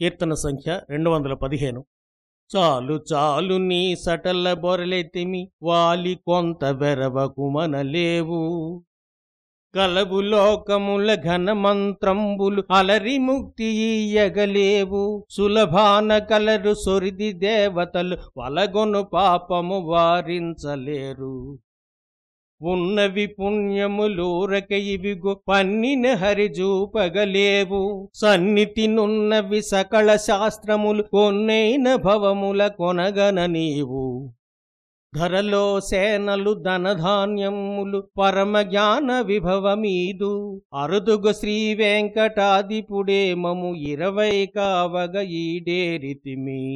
కీర్తన సంఖ్య రెండు వందల పదిహేను చాలు చాలు నీ సటల బొరలెత్తిమి వాలి కొంత బెరవకుమనలేవు కలవు లోకముల ఘన మంత్రంబులు అలరి ముక్తి ఇయ్యగలేవు సులభాన కలరు సొరిది దేవతలు వలగొను పాపము వారించలేరు. ఉన్నవి పుణ్యములూరక ఇవిగో పన్నిన హరిజూపగలేవు సన్నితినున్నవి సకల శాస్త్రములు కొన్నైన భవముల కొనగన నీవు. ధరలో సేనలు ధనధాన్యములు పరమ జ్ఞాన విభవమీదు అరుదుగు శ్రీ వెంకటాదిపుడే మము ఇరవై కావగ ఈడేరితిమి.